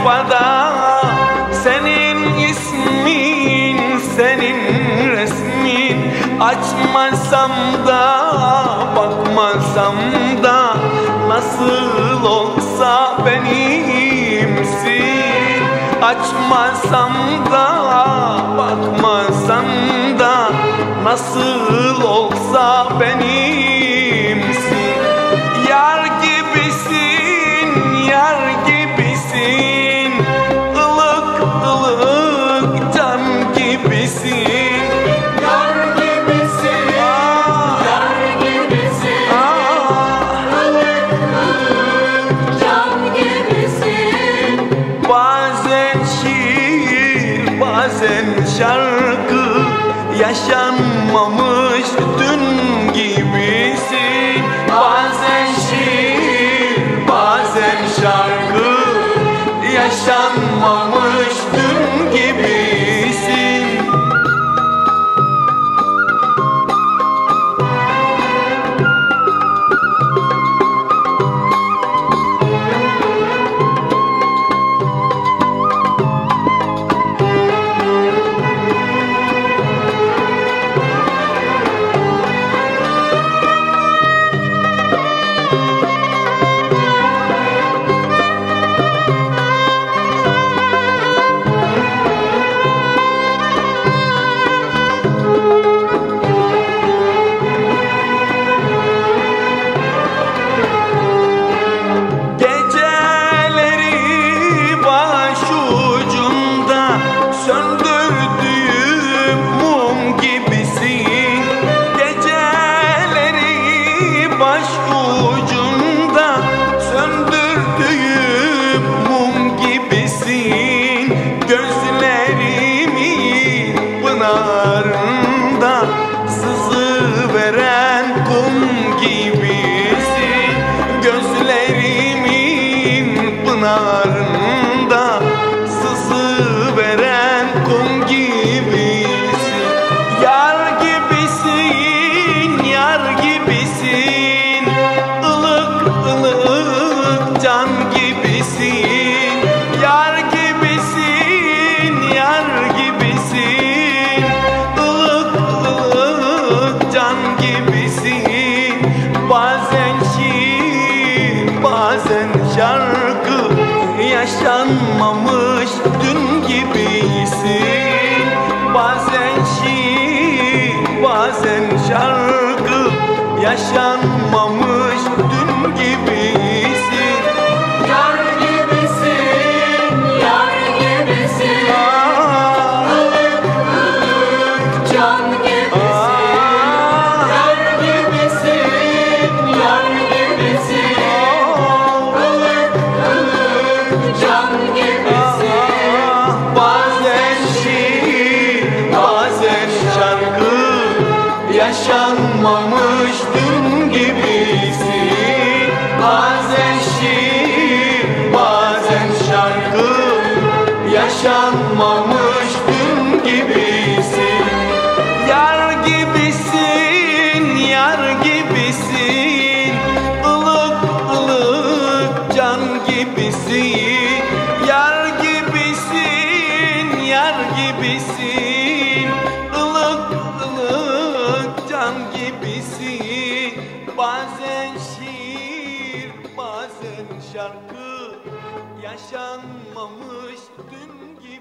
sayfada Senin ismin, senin resmin. Açmasam da, bakmasam da Nasıl olsa benimsin. Açmasam da, bakmasam da Nasıl olsa şarkı Yaşanmamış kum gibisin. Yar gibisin, yar gibisin. Ilık ılık can gibisin. Yar gibisin, yar gibisin. Ilık ılık can gibisin. Bazen şiir, bazen şarkı Yaşanmamış dün gibisin Yaşanmamış dün gibisin Yar gibisin, yar gibisin. Ilık can gibisin. Yar gibisin, yar gibisin. Ilık can Yaşanmamış dün gibisin. Yar gibisin, yar gibisin. Ilık ılık can gibisin can gibisin. Bazen şiir, bazen şarkı. Yaşanmamış dün Bazen